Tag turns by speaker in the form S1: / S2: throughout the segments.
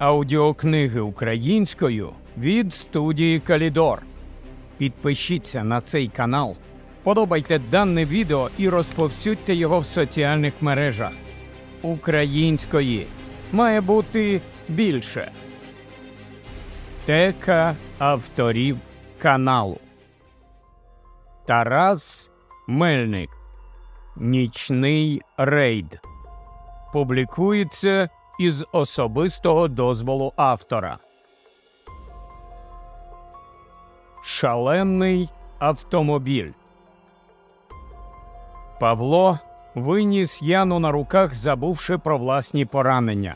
S1: аудіокниги українською від студії Калідор. Підпишіться на цей канал, вподобайте дане відео і розповсюдьте його в соціальних мережах. Української має бути більше. Тека авторів каналу Тарас Мельник Нічний рейд публікується із особистого дозволу автора. Шалений автомобіль. Павло виніс Яну на руках, забувши про власні поранення.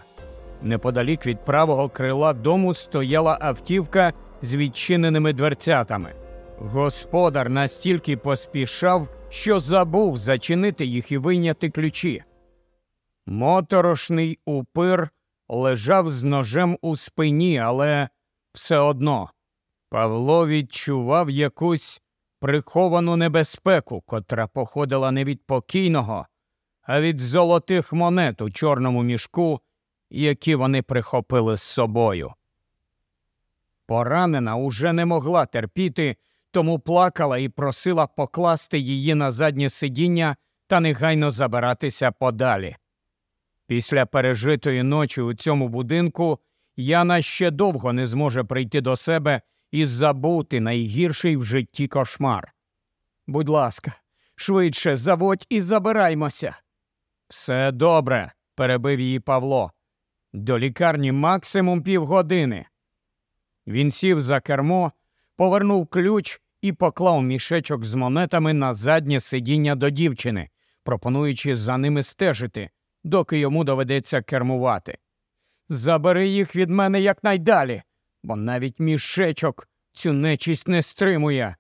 S1: Неподалік від правого крила дому стояла автівка з відчиненими дверцятами. Господар настільки поспішав, що забув зачинити їх і вийняти ключі. Моторошний упир лежав з ножем у спині, але все одно Павло відчував якусь приховану небезпеку, котра походила не від покійного, а від золотих монет у чорному мішку, які вони прихопили з собою. Поранена уже не могла терпіти, тому плакала і просила покласти її на заднє сидіння та негайно забиратися подалі. Після пережитої ночі у цьому будинку Яна ще довго не зможе прийти до себе і забути найгірший в житті кошмар. Будь ласка, швидше заводь і забираймося. Все добре, перебив її Павло. До лікарні максимум півгодини. Він сів за кермо, повернув ключ і поклав мішечок з монетами на заднє сидіння до дівчини, пропонуючи за ними стежити, доки йому доведеться кермувати. Забери їх від мене якнайдалі, бо навіть мішечок цю нечість не стримує.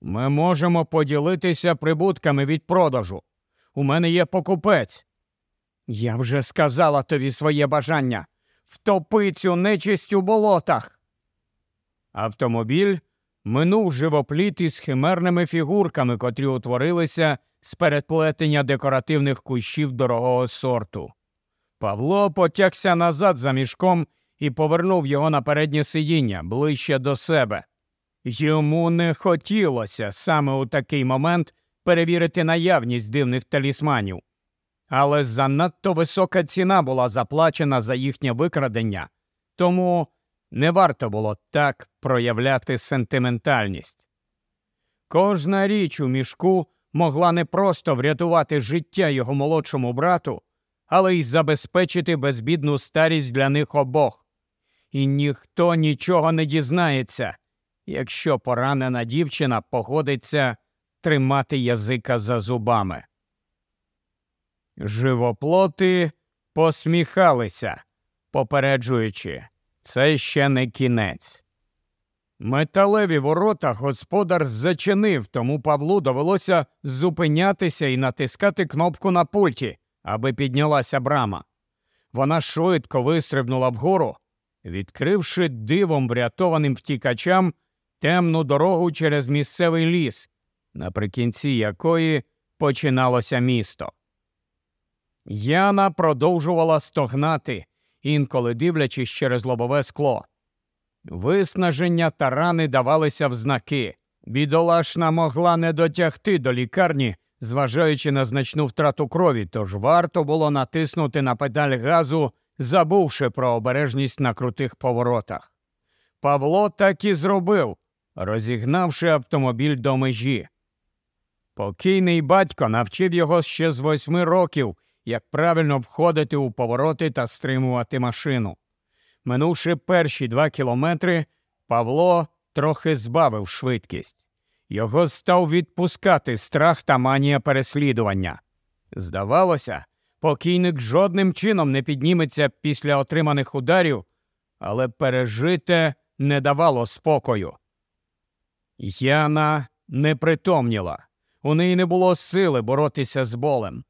S1: Ми можемо поділитися прибутками від продажу. У мене є покупець. Я вже сказала тобі своє бажання втопи цю нечисть у болотах. Автомобіль минув живопліт із химерними фігурками, котрі утворилися з переплетення декоративних кущів дорогого сорту. Павло потягся назад за мішком і повернув його на переднє сидіння ближче до себе. Йому не хотілося саме у такий момент перевірити наявність дивних талісманів, але занадто висока ціна була заплачена за їхнє викрадення, тому не варто було так проявляти сентиментальність. Кожна річ у мішку могла не просто врятувати життя його молодшому брату, але й забезпечити безбідну старість для них обох. І ніхто нічого не дізнається, якщо поранена дівчина погодиться тримати язика за зубами. Живоплоти посміхалися, попереджуючи, це ще не кінець. Металеві ворота господар зачинив, тому Павлу довелося зупинятися і натискати кнопку на пульті, аби піднялася брама. Вона швидко вистрибнула вгору, відкривши дивом врятованим втікачам темну дорогу через місцевий ліс, наприкінці якої починалося місто. Яна продовжувала стогнати, інколи дивлячись через лобове скло. Виснаження та рани давалися в знаки. Бідолашна могла не дотягти до лікарні, зважаючи на значну втрату крові, тож варто було натиснути на педаль газу, забувши про обережність на крутих поворотах. Павло так і зробив, розігнавши автомобіль до межі. Покійний батько навчив його ще з восьми років, як правильно входити у повороти та стримувати машину. Минувши перші два кілометри, Павло трохи збавив швидкість. Його став відпускати страх та манія переслідування. Здавалося, покійник жодним чином не підніметься після отриманих ударів, але пережите не давало спокою. Яна не притомніла, у неї не було сили боротися з болем.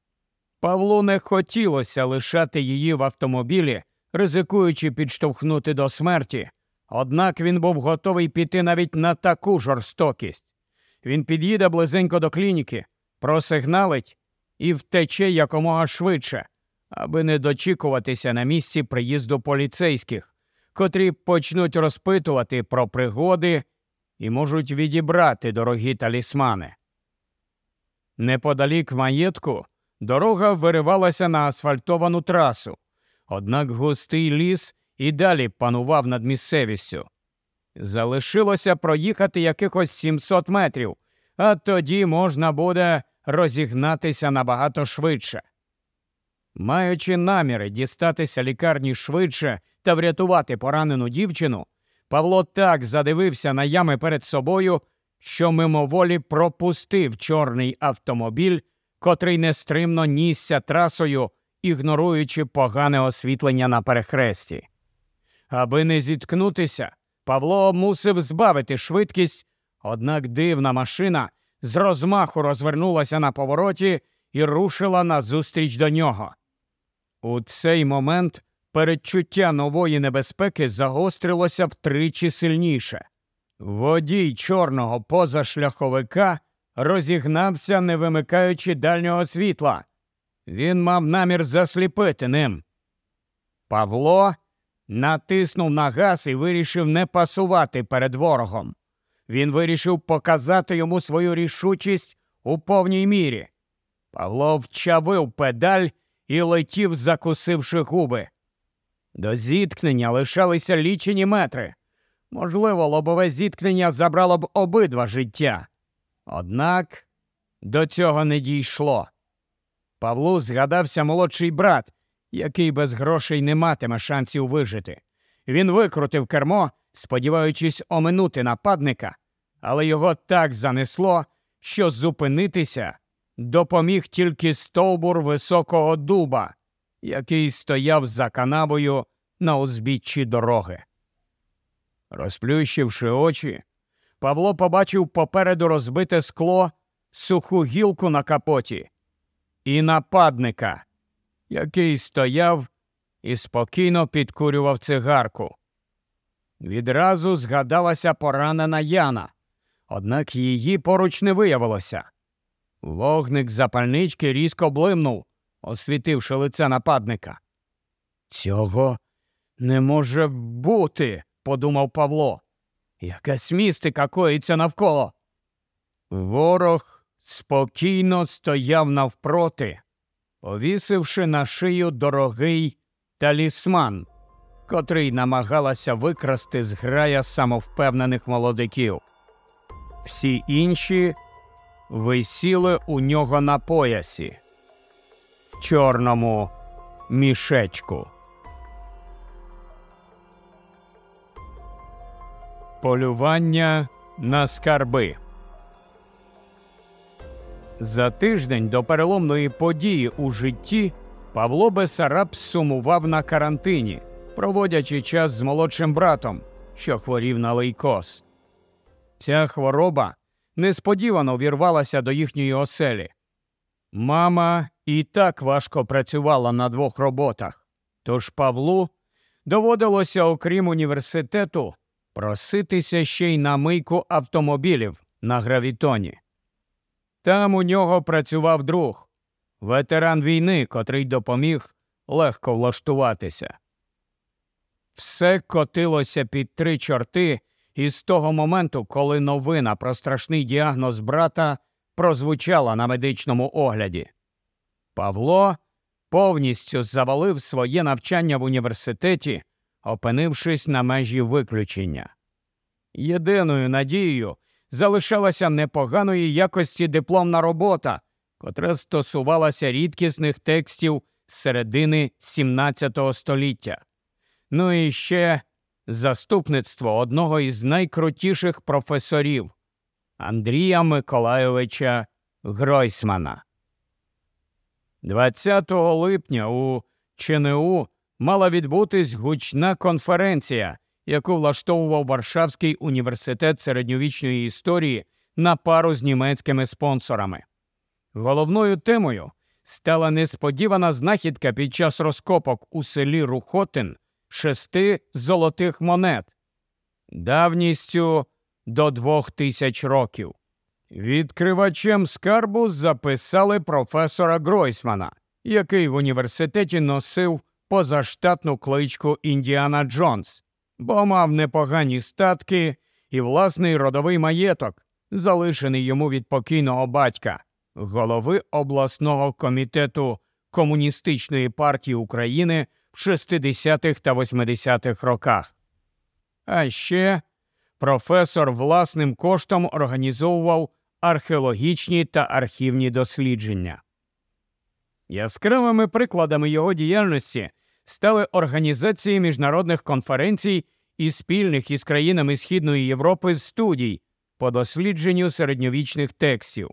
S1: Павлу не хотілося лишати її в автомобілі, ризикуючи підштовхнути до смерті, однак він був готовий піти навіть на таку жорстокість. Він під'їде близенько до клініки, просигналить і втече якомога швидше, аби не дочікуватися на місці приїзду поліцейських, котрі почнуть розпитувати про пригоди і можуть відібрати дорогі талісмани. Неподалік маєтку дорога виривалася на асфальтовану трасу, однак густий ліс і далі панував над місцевістю. Залишилося проїхати якихось 700 метрів, а тоді можна буде розігнатися набагато швидше. Маючи наміри дістатися лікарні швидше та врятувати поранену дівчину, Павло так задивився на ями перед собою, що мимоволі пропустив чорний автомобіль, котрий нестримно нісся трасою, ігноруючи погане освітлення на перехресті. Аби не зіткнутися, Павло мусив збавити швидкість, однак дивна машина з розмаху розвернулася на повороті і рушила назустріч до нього. У цей момент передчуття нової небезпеки загострилося втричі сильніше. Водій чорного позашляховика розігнався, не вимикаючи дальнього світла. Він мав намір засліпити ним. Павло натиснув на газ і вирішив не пасувати перед ворогом. Він вирішив показати йому свою рішучість у повній мірі. Павло вчавив педаль і летів, закусивши губи. До зіткнення лишалися лічені метри. Можливо, лобове зіткнення забрало б обидва життя. Однак до цього не дійшло. Павлу згадався молодший брат, який без грошей не матиме шансів вижити. Він викрутив кермо, сподіваючись оминути нападника, але його так занесло, що зупинитися допоміг тільки стовбур високого дуба, який стояв за канавою на узбіччі дороги. Розплющивши очі, Павло побачив попереду розбите скло, суху гілку на капоті і нападника, який стояв і спокійно підкурював цигарку. Відразу згадалася поранена Яна, однак її поруч не виявилося. Вогник запальнички різко блимнув, освітивши лице нападника. Цього не може бути, подумав Павло. Якась містика коїться навколо. Ворог спокійно стояв навпроти, повісивши на шию дорогий талісман, котрий намагалася викрасти з грая самовпевнених молодиків. Всі інші висіли у нього на поясі в чорному мішечку. Полювання на скарби. За тиждень до переломної події у житті Павло Бесараб сумував на карантині, проводячи час з молодшим братом, що хворів на лейкоз. Ця хвороба несподівано вірвалася до їхньої оселі. Мама і так важко працювала на двох роботах, тож Павлу доводилося, окрім університету, проситися ще й на мийку автомобілів на гравітоні. Там у нього працював друг, ветеран війни, котрий допоміг легко влаштуватися. Все котилося під три чорти із того моменту, коли новина про страшний діагноз брата прозвучала на медичному огляді. Павло повністю завалив своє навчання в університеті, опинившись на межі виключення. Єдиною надією залишалася непоганої якості дипломна робота, котра стосувалася рідкісних текстів з середини XVII століття. Ну і ще заступництво одного із найкрутіших професорів Андрія Миколайовича Гройсмана. 20 липня у ЧНУ мала відбутись гучна конференція, яку влаштовував Варшавський університет середньовічної історії на пару з німецькими спонсорами. Головною темою стала несподівана знахідка під час розкопок у селі Рухотин шести золотих монет давністю до двох тисяч років. Відкривачем скарбу записали професора Гройсмана, який в університеті носив позаштатну кличку Індіана Джонс, бо мав непогані статки і власний родовий маєток, залишений йому від покійного батька, голови обласного комітету Комуністичної партії України в 60-х та 80-х роках. А ще професор власним коштом організовував археологічні та архівні дослідження. Яскравими прикладами його діяльності стали організації міжнародних конференцій і спільних із країнами Східної Європи студій по дослідженню середньовічних текстів.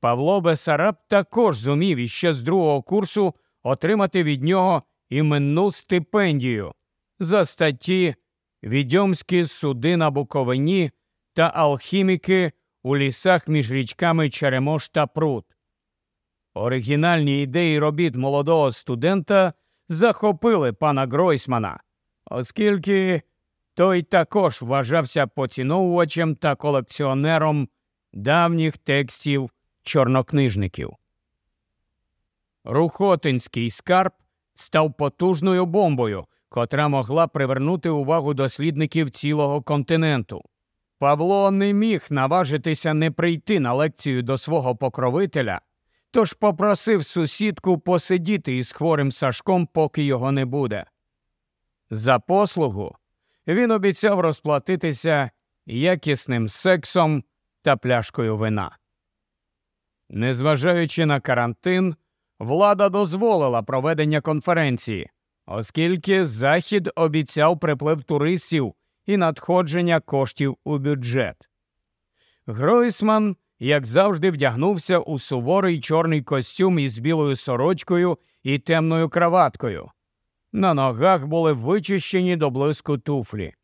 S1: Павло Бесараб також зумів іще з другого курсу отримати від нього іменну стипендію за статті Відьомські суди на Буковині та алхіміки у лісах між річками Черемош та Прут. Оригінальні ідеї робіт молодого студента захопили пана Гройсмана, оскільки той також вважався поціновувачем та колекціонером давніх текстів чорнокнижників. Рухотинський скарб став потужною бомбою, котра могла привернути увагу дослідників цілого континенту. Павло не міг наважитися не прийти на лекцію до свого покровителя, тож попросив сусідку посидіти із хворим Сашком, поки його не буде. За послугу він обіцяв розплатитися якісним сексом та пляшкою вина. Незважаючи на карантин, влада дозволила проведення конференції, оскільки Захід обіцяв приплив туристів і надходження коштів у бюджет. Гройсман, як завжди, вдягнувся у суворий чорний костюм із білою сорочкою і темною краваткою. На ногах були вичищені до блиску туфлі.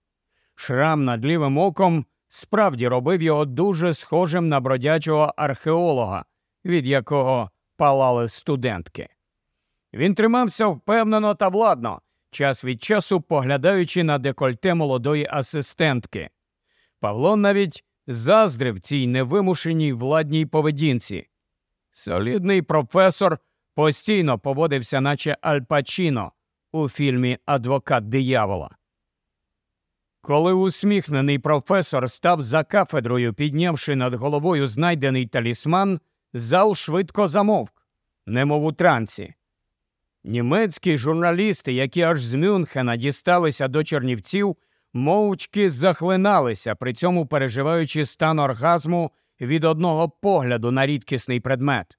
S1: Шрам над лівим оком справді робив його дуже схожим на бродячого археолога, від якого палали студентки. Він тримався впевнено та владно, час від часу поглядаючи на декольте молодої асистентки. Павло навіть заздрив цій невимушеній владній поведінці. Солідний професор постійно поводився, наче Аль Пачіно у фільмі Адвокат диявола. Коли усміхнений професор став за кафедрою, піднявши над головою знайдений талісман, зал швидко замовк, немов у трансі. Німецькі журналісти, які аж з Мюнхена дісталися до Чернівців, мовчки захлиналися, при цьому переживаючи стан оргазму від одного погляду на рідкісний предмет.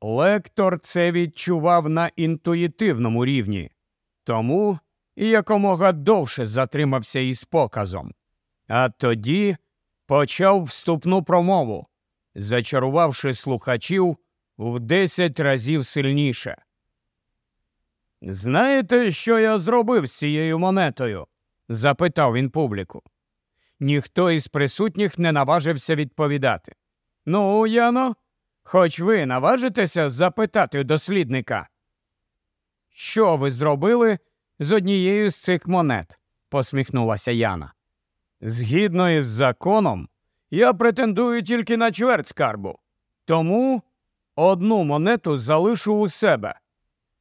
S1: Лектор це відчував на інтуїтивному рівні, тому якомога довше затримався із показом. А тоді почав вступну промову, зачарувавши слухачів в десять разів сильніше. Знаєте, що я зробив з цією монетою? Запитав він публіку. Ніхто із присутніх не наважився відповідати. Ну, Яно, хоч ви наважитеся запитати дослідника. Що ви зробили з однією з цих монет? посміхнулася Яна. Згідно із законом, я претендую тільки на чверть скарбу, тому одну монету залишу у себе,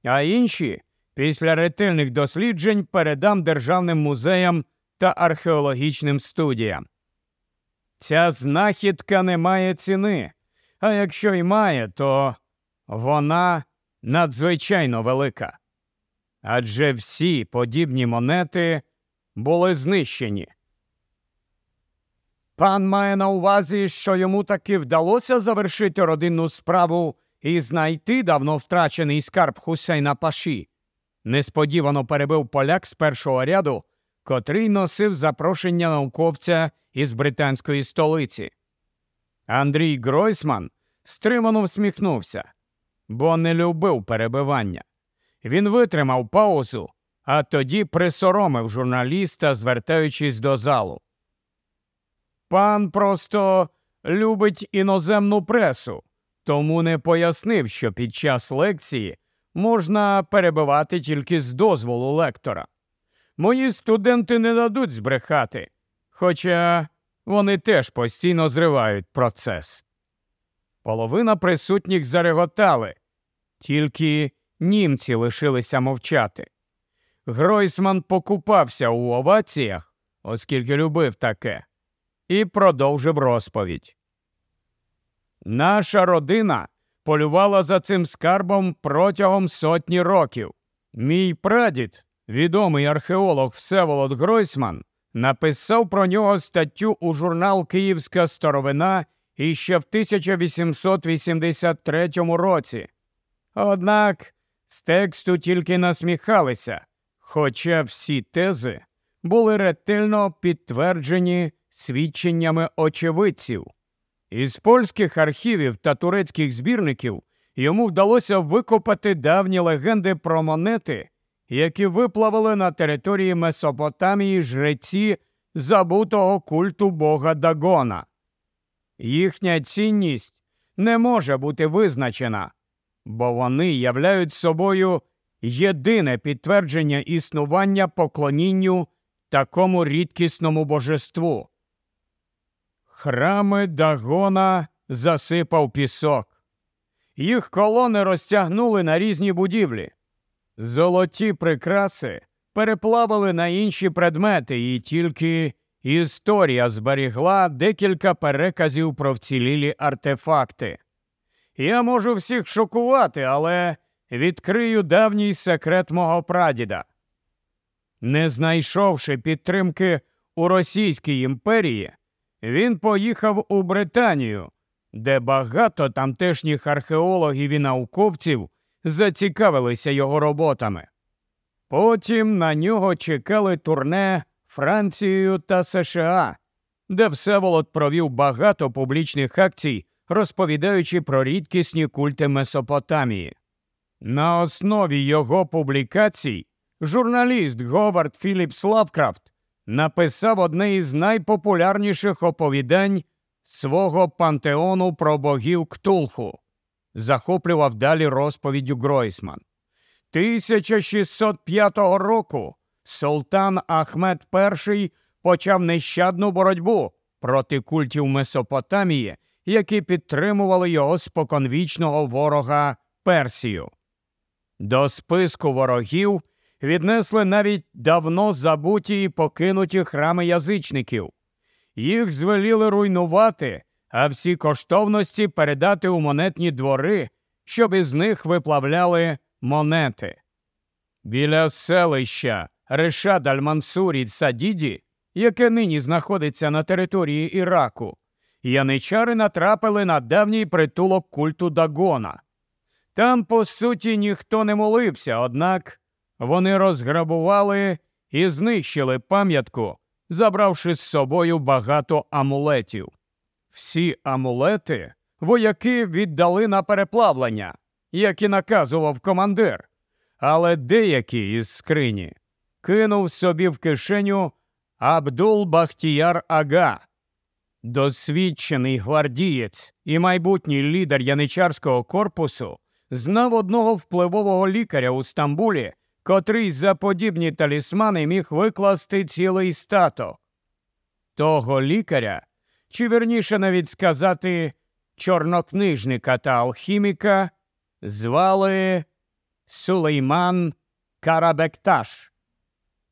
S1: а інші після ретельних досліджень передам державним музеям та археологічним студіям. Ця знахідка не має ціни, а якщо й має, то вона надзвичайно велика. Адже всі подібні монети були знищені. Пан має на увазі, що йому таки вдалося завершити родинну справу і знайти давно втрачений скарб Хусейна Паші. Несподівано перебив поляк з першого ряду, котрий носив запрошення науковця із британської столиці. Андрій Гройсман стримано всміхнувся, бо не любив перебивання. Він витримав паузу, а тоді присоромив журналіста, звертаючись до залу. Пан просто любить іноземну пресу, тому не пояснив, що під час лекції можна перебивати тільки з дозволу лектора. Мої студенти не дадуть збрехати, хоча вони теж постійно зривають процес. Половина присутніх зареготали, Тільки німці лишилися мовчати. Гройсман покупався у оваціях, оскільки любив таке, і продовжив розповідь. Наша родина полювала за цим скарбом протягом сотні років. Мій прадід, відомий археолог Всеволод Гройсман, написав про нього статтю у журнал Київська старовина іще в 1883 році. Однак з тексту тільки насміхалися, хоча всі тези були ретельно підтверджені свідченнями очевидців. Із польських архівів та турецьких збірників йому вдалося викопати давні легенди про монети, які виплавили на території Месопотамії жреці забутого культу бога Дагона. Їхня цінність не може бути визначена, бо вони являють собою єдине підтвердження існування поклонінню такому рідкісному божеству. Храми Дагона засипав пісок. Їх колони розтягнули на різні будівлі. Золоті прикраси переплавили на інші предмети, і тільки історія зберігла декілька переказів про вцілілі артефакти. Я можу всіх шокувати, але відкрию давній секрет мого прадіда. Не знайшовши підтримки у Російській імперії, він поїхав у Британію, де багато тамтешніх археологів і науковців зацікавилися його роботами. Потім на нього чекали турне Францією та США, де Всеволод провів багато публічних акцій, розповідаючи про рідкісні культи Месопотамії. На основі його публікацій журналіст Говард Філіпс Лавкрафт написав одне із найпопулярніших оповідань свого пантеону про богів Ктулху. Захоплював далі розповіддю Гройсман. 1605 року Султан Ахмед І почав нещадну боротьбу проти культів Месопотамії, які підтримували його споконвічного ворога Персію. До списку ворогів віднесли навіть давно забуті і покинуті храми язичників. Їх звеліли руйнувати, а всі коштовності передати у монетні двори, щоб із них виплавляли монети. Біля селища Решад Аль-Мансурі Садіді, яке нині знаходиться на території Іраку, яничари натрапили на давній притулок культу Дагона. Там, по суті, ніхто не молився, однак вони розграбували і знищили пам'ятку, забравши з собою багато амулетів. Всі амулети вояки віддали на переплавлення, як і наказував командир, але деякі із скрині кинув собі в кишеню Абдул Бахтіяр Ага. Досвідчений гвардієць і майбутній лідер яничарського корпусу знав одного впливового лікаря у Стамбулі, котрий за подібні талісмани міг викласти цілий статок. Того лікаря, чи верніше навіть сказати, чорнокнижника та алхіміка, звали Сулейман Карабекташ.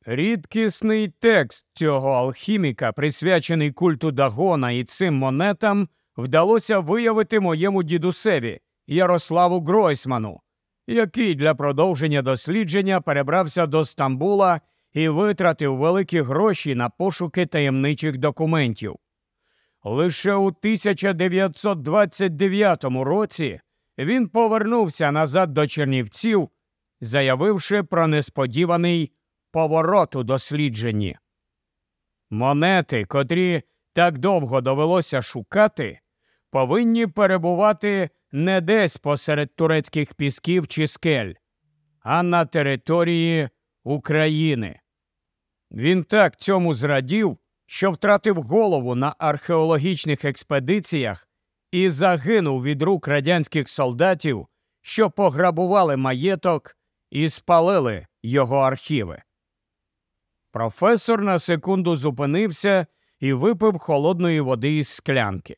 S1: Рідкісний текст цього алхіміка, присвячений культу Дагона і цим монетам, вдалося виявити моєму дідусеві Ярославу Гройсману, який для продовження дослідження перебрався до Стамбула і витратив великі гроші на пошуки таємничих документів. Лише у 1929 році він повернувся назад до Чернівців, заявивши про несподіваний поворот у дослідженні. Монети, котрі так довго довелося шукати, повинні перебувати не десь посеред турецьких пісків чи скель, а на території України. Він так цьому зрадів, що втратив голову на археологічних експедиціях і загинув від рук радянських солдатів, що пограбували маєток і спалили його архіви. Професор на секунду зупинився і випив холодної води із склянки.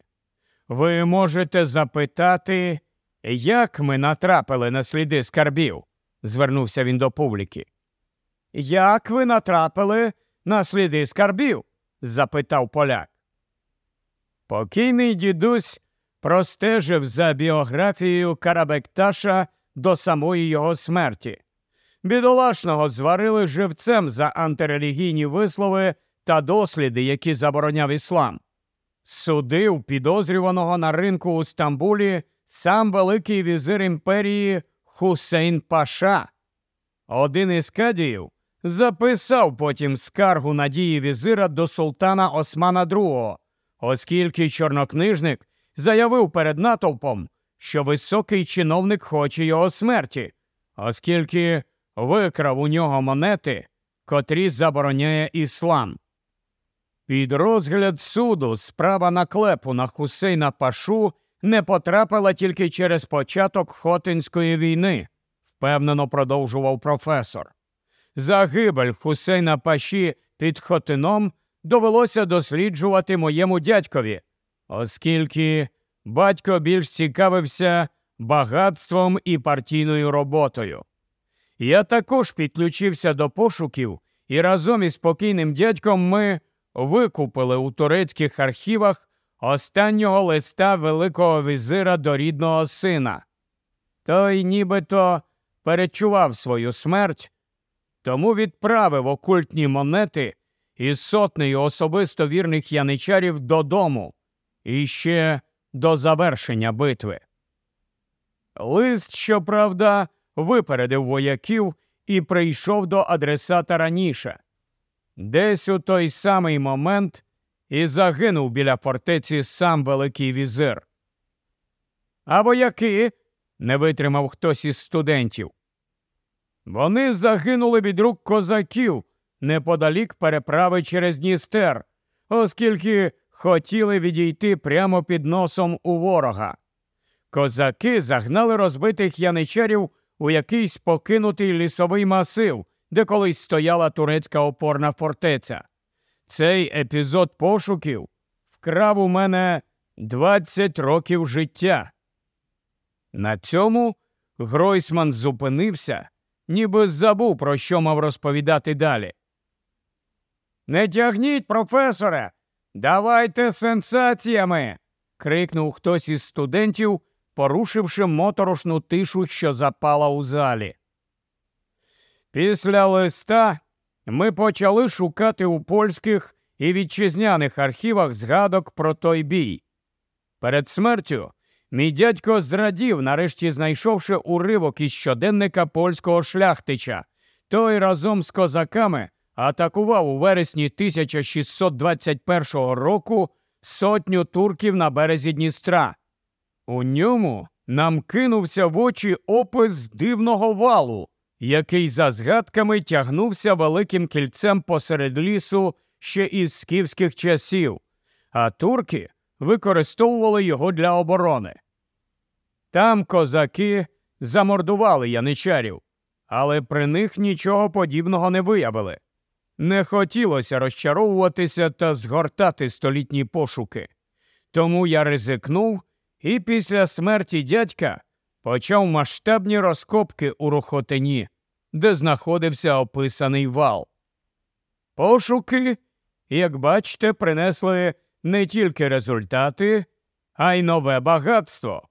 S1: Ви можете запитати, Як ми натрапили на сліди скарбів? звернувся він до публіки. Як ви натрапили на сліди скарбів? запитав поляк. Покійний дідусь простежив за біографією Карабекташа до самої його смерті. Бідолашного зварили живцем за антирелігійні вислови та досліди, які забороняв іслам. Судив підозрюваного на ринку у Стамбулі сам Великий візир імперії Хусейн Паша. Один із кадіїв записав потім скаргу надії візира до султана Османа II, оскільки чорнокнижник заявив перед натовпом, що високий чиновник хоче його смерті, оскільки викрав у нього монети, котрі забороняє іслам. Під розгляд суду справа наклепу на Хусейна Пашу не потрапила тільки через початок Хотинської війни, впевнено продовжував професор. Загибель Хусейна Паші під Хотином довелося досліджувати моєму дядькові, оскільки батько більш цікавився багатством і партійною роботою. Я також підключився до пошуків, і разом із спокійним дядьком ми викупили у турецьких архівах останнього листа Великого візира до рідного сина. Той нібито перечував свою смерть, тому відправив окультні монети із сотнею особисто вірних яничарів додому і ще до завершення битви. Лист, щоправда, випередив вояків і прийшов до адресата раніше. Десь у той самий момент і загинув біля фортеці сам Великий візир. А вояки не витримав хтось із студентів. Вони загинули від рук козаків неподалік переправи через Дністер, оскільки хотіли відійти прямо під носом у ворога. Козаки загнали розбитих яничарів у якийсь покинутий лісовий масив, де колись стояла турецька опорна фортеця. Цей епізод пошуків вкрав у мене 20 років життя. На цьому Гройсман зупинився, ніби забув, про що мав розповідати далі. Не тягніть, професоре, давайте сенсаціями. крикнув хтось із студентів, порушивши моторошну тишу, що запала у залі. Після листа ми почали шукати у польських і вітчизняних архівах згадок про той бій. Перед смертю мій дядько зрадів, нарешті знайшовши уривок із щоденника польського шляхтича. Той разом з козаками атакував у вересні 1621 року сотню турків на березі Дністра. У ньому нам кинувся в очі опис дивного валу, який за згадками тягнувся великим кільцем посеред лісу ще із скіфських часів, а турки використовували його для оборони. Там козаки замордували яничарів, але при них нічого подібного не виявили. Не хотілося розчаровуватися та згортати столітні пошуки. Тому я ризикнув і після смерті дядька почав масштабні розкопки у Рохотині, де знаходився описаний вал. Пошуки, як бачите, принесли не тільки результати, а й нове багатство.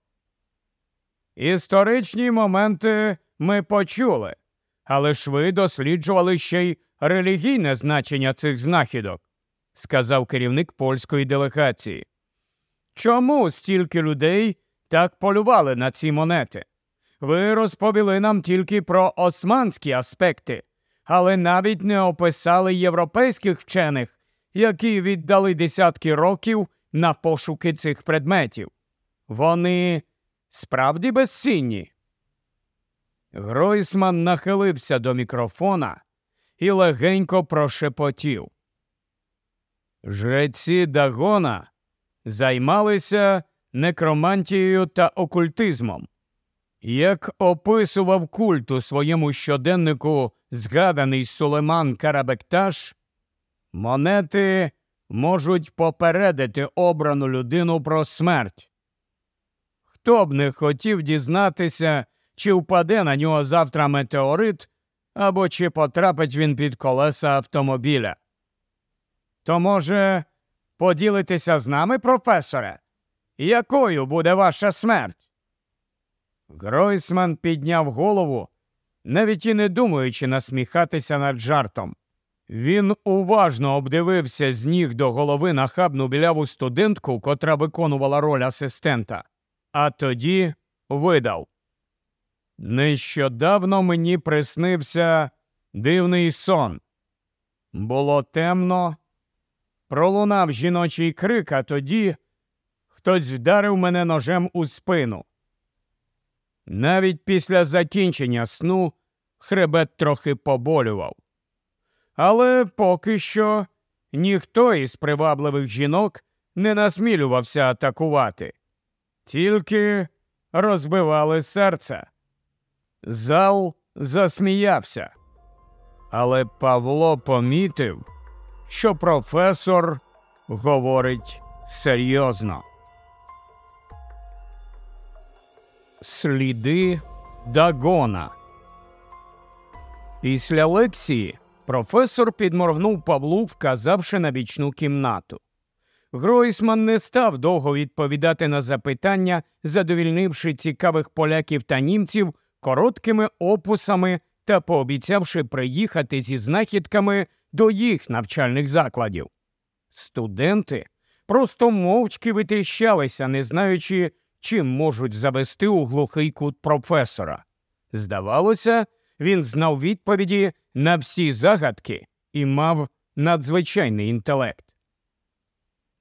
S1: Історичні моменти ми почули, але ж ви досліджували ще й релігійне значення цих знахідок, сказав керівник польської делегації. Чому стільки людей так полювали на ці монети? Ви розповіли нам тільки про османські аспекти, але навіть не описали європейських вчених, які віддали десятки років на пошуки цих предметів. Вони справді безцінні. Гройсман нахилився до мікрофона і легенько прошепотів. Жреці Дагона займалися некромантією та окультизмом. Як описував культ у своєму щоденнику згаданий Сулейман Карабекташ, монети можуть попередити обрану людину про смерть. ніхто б не хотів дізнатися, чи впаде на нього завтра метеорит, або чи потрапить він під колеса автомобіля. То, може, поділитися з нами, професоре? Якою буде ваша смерть? Гройсман підняв голову, навіть і не думаючи насміхатися над жартом. Він уважно обдивився з ніг до голови нахабну біляву студентку, котра виконувала роль асистента, а тоді видав. Нещодавно мені приснився дивний сон. Було темно, пролунав жіночий крик, а тоді хтось вдарив мене ножем у спину. Навіть після закінчення сну хребет трохи поболював. Але поки що ніхто із привабливих жінок не насмілювався атакувати, тільки розбивали серце. Зал засміявся, але Павло помітив, що професор говорить серйозно. Сліди Дагона. Після лекції професор підморгнув Павлу, вказавши на бічну кімнату. Гройсман не став довго відповідати на запитання, задовільнивши цікавих поляків та німців короткими опусами та пообіцявши приїхати зі знахідками до їх навчальних закладів. Студенти просто мовчки витріщалися, не знаючи, чим можуть завести у глухий кут професора. Здавалося, він знав відповіді на всі загадки і мав надзвичайний інтелект.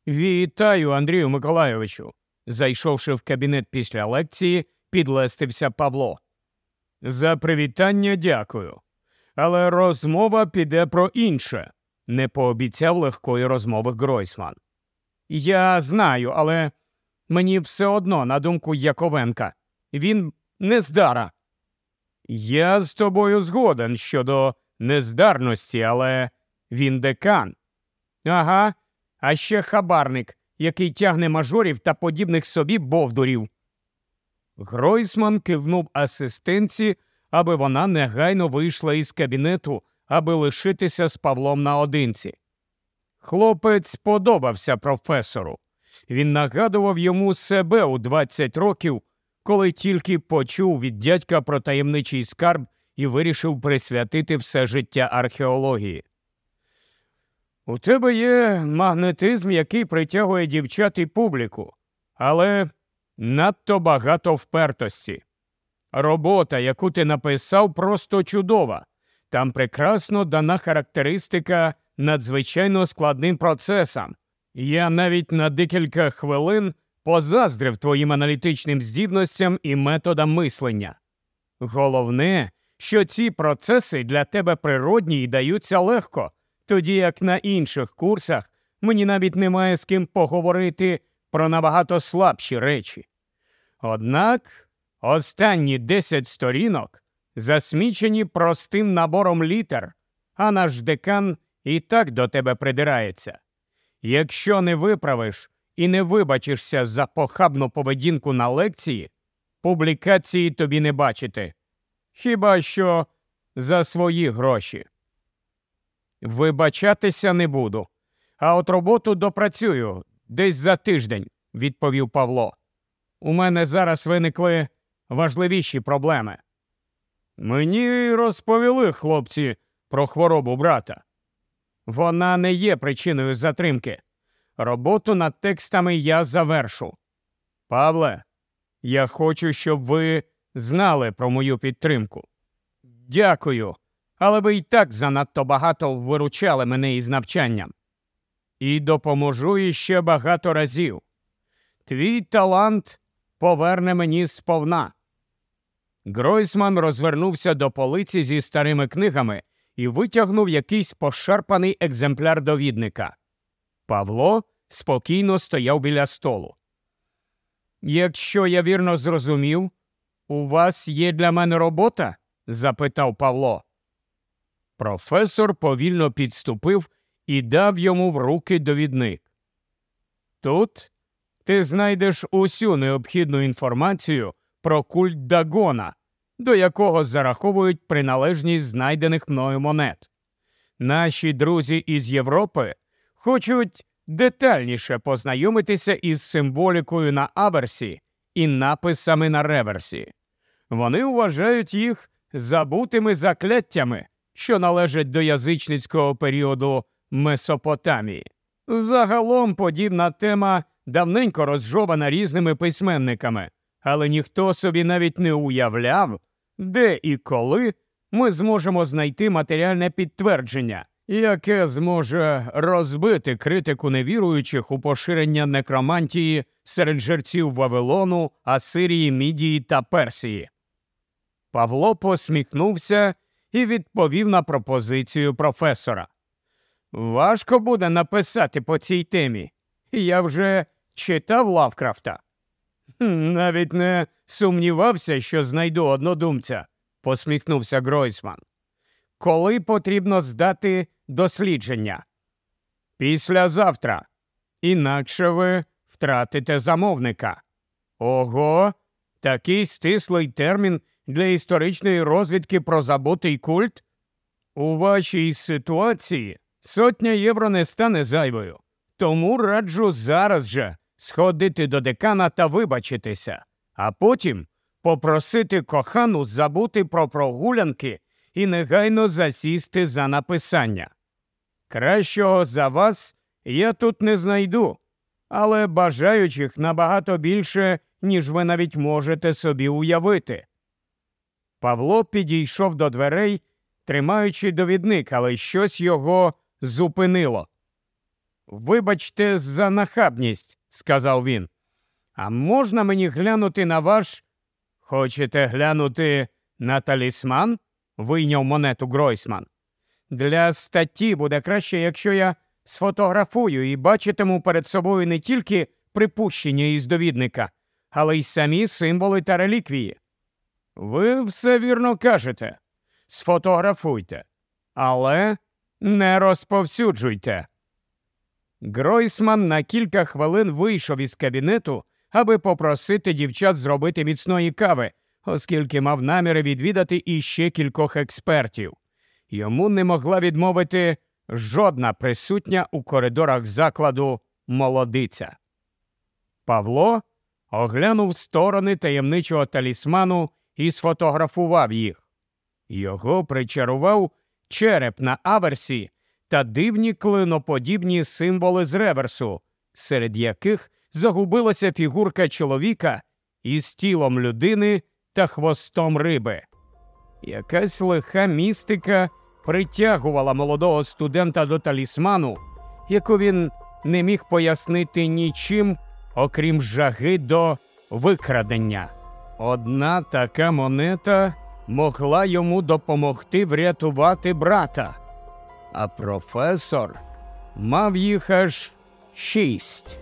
S1: Вітаю, Андрію Миколайовичу. Зайшовши в кабінет після лекції, підлестився Павло. За привітання дякую. Але розмова піде про інше, не пообіцяв легкої розмови Гройсман. Я знаю, але мені все одно на думку Яковенка. Він нездара. Я з тобою згоден щодо нездарності, але він декан. Ага, а ще хабарник, який тягне мажорів та подібних собі бовдурів. Гройсман кивнув асистенці, аби вона негайно вийшла із кабінету, аби лишитися з Павлом наодинці. Хлопець подобався професору. Він нагадував йому себе у 20 років, коли тільки почув від дядька про таємничий скарб і вирішив присвятити все життя археології. У тебе є магнетизм, який притягує дівчат і публіку, але надто багато впертості. Робота, яку ти написав, просто чудова. Там прекрасно дана характеристика надзвичайно складним процесам. Я навіть на декілька хвилин позаздрив твоїм аналітичним здібностям і методам мислення. Головне, що ці процеси для тебе природні і даються легко, тоді як на інших курсах мені навіть немає з ким поговорити про набагато слабші речі. Однак останні десять сторінок засмічені простим набором літер, а наш декан і так до тебе придирається. Якщо не виправиш і не вибачишся за похабну поведінку на лекції, публікації тобі не бачити. Хіба що за свої гроші. Вибачатися не буду, а от роботу допрацюю десь за тиждень, відповів Павло. У мене зараз виникли важливіші проблеми. Мені розповіли хлопці про хворобу брата. Вона не є причиною затримки. Роботу над текстами я завершу. Павле, я хочу, щоб ви знали про мою підтримку. Дякую, але ви й так занадто багато виручали мене із навчанням. І допоможу іще багато разів. Твій талант поверне мені сповна. Гройсман розвернувся до полиці зі старими книгами і витягнув якийсь пошарпаний екземпляр довідника. Павло спокійно стояв біля столу. Якщо я вірно зрозумів, у вас є для мене робота? запитав Павло. Професор повільно підступив і дав йому в руки довідник. Тут ти знайдеш усю необхідну інформацію про культ Дагона, до якого зараховують приналежність знайдених мною монет. Наші друзі із Європи хочуть детальніше познайомитися із символікою на аверсі і написами на реверсі. Вони вважають їх забутими закляттями, що належать до язичницького періоду Месопотамії. Загалом подібна тема давненько розжована різними письменниками, але ніхто собі навіть не уявляв, де і коли ми зможемо знайти матеріальне підтвердження, яке зможе розбити критику невіруючих у поширення некромантії серед жерців Вавилону, Асирії, Мідії та Персії. Павло посміхнувся і відповів на пропозицію професора. Важко буде написати по цій темі. Я вже читав Лавкрафта. Навіть не сумнівався, що знайду однодумця, посміхнувся Гройсман. Коли потрібно здати дослідження? Післязавтра. Інакше ви втратите замовника. Ого, такий стислий термін для історичної розвідки про забутий культ? У вашій ситуації сотня євро не стане зайвою, тому раджу зараз же сходити до декана та вибачитися, а потім попросити кохану забути про прогулянки і негайно засісти за написання. Кращого за вас я тут не знайду, але бажаючих набагато більше, ніж ви навіть можете собі уявити. Павло підійшов до дверей, тримаючи довідник, але щось його зупинило. Вибачте, за нахабність, сказав він. А можна мені глянути на ваш. Хочете глянути на талісман? вийняв монету Гройсман. Для статті буде краще, якщо я сфотографую і бачитиму перед собою не тільки припущення із довідника, але й самі символи та реліквії. Ви все вірно кажете. Сфотографуйте, але не розповсюджуйте. Гройсман на кілька хвилин вийшов із кабінету, аби попросити дівчат зробити міцної кави, оскільки мав наміри відвідати іще кількох експертів. Йому не могла відмовити жодна присутня у коридорах закладу молодиця. Павло оглянув сторони таємничого талісману і сфотографував їх. Його причарував череп на аверсі та дивні клиноподібні символи з реверсу, серед яких загубилася фігурка чоловіка із тілом людини та хвостом риби. Якась лиха містика притягувала молодого студента до талісману, яку він не міг пояснити нічим, окрім жаги до викрадення. Одна така монета могла йому допомогти врятувати брата, а професор мав їх аж шість.